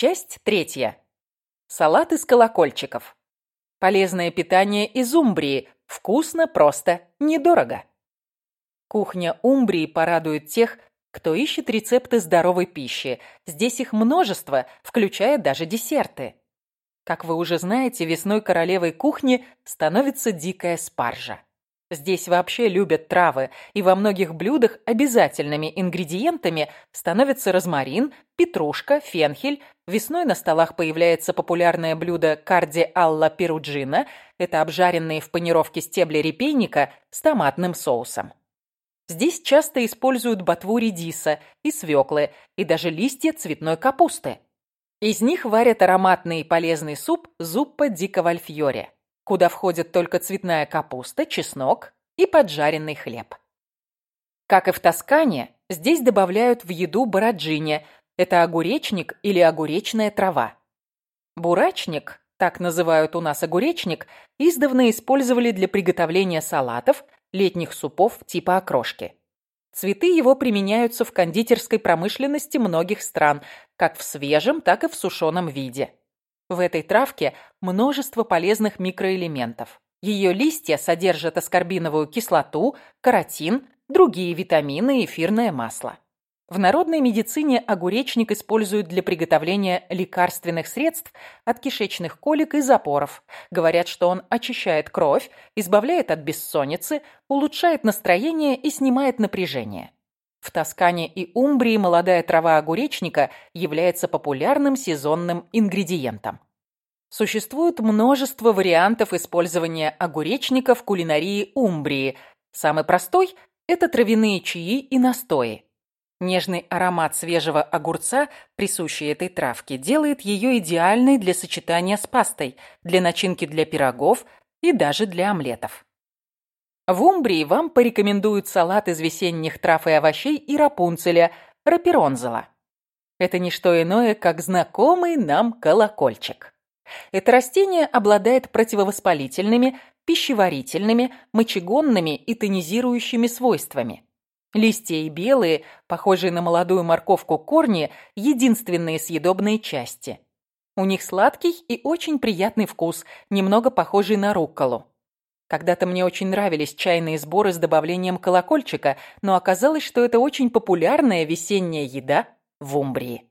Часть третья. Салат из колокольчиков. Полезное питание из Умбрии. Вкусно, просто, недорого. Кухня Умбрии порадует тех, кто ищет рецепты здоровой пищи. Здесь их множество, включая даже десерты. Как вы уже знаете, весной королевой кухни становится дикая спаржа. Здесь вообще любят травы, и во многих блюдах обязательными ингредиентами становятся розмарин, петрушка, фенхель. Весной на столах появляется популярное блюдо карди алла перуджина. Это обжаренные в панировке стебли репейника с томатным соусом. Здесь часто используют ботву редиса и свеклы, и даже листья цветной капусты. Из них варят ароматный и полезный суп зуппа дикого альфьоре куда входят только цветная капуста, чеснок и поджаренный хлеб. Как и в Тоскане, здесь добавляют в еду бараджине. Это огуречник или огуречная трава. Бурачник, так называют у нас огуречник, издавна использовали для приготовления салатов, летних супов типа окрошки. Цветы его применяются в кондитерской промышленности многих стран, как в свежем, так и в сушеном виде. В этой травке множество полезных микроэлементов. Ее листья содержат аскорбиновую кислоту, каротин, другие витамины и эфирное масло. В народной медицине огуречник используют для приготовления лекарственных средств от кишечных колик и запоров. Говорят, что он очищает кровь, избавляет от бессонницы, улучшает настроение и снимает напряжение. В Тоскане и Умбрии молодая трава огуречника является популярным сезонным ингредиентом. Существует множество вариантов использования огуречника в кулинарии Умбрии. Самый простой – это травяные чаи и настои. Нежный аромат свежего огурца, присущий этой травке, делает ее идеальной для сочетания с пастой, для начинки для пирогов и даже для омлетов. В Умбрии вам порекомендуют салат из весенних трав и овощей и рапунцеля, раперонзела. Это не что иное, как знакомый нам колокольчик. Это растение обладает противовоспалительными, пищеварительными, мочегонными и тонизирующими свойствами. Листья и белые, похожие на молодую морковку корни, единственные съедобные части. У них сладкий и очень приятный вкус, немного похожий на рукколу. Когда-то мне очень нравились чайные сборы с добавлением колокольчика, но оказалось, что это очень популярная весенняя еда в Умбрии.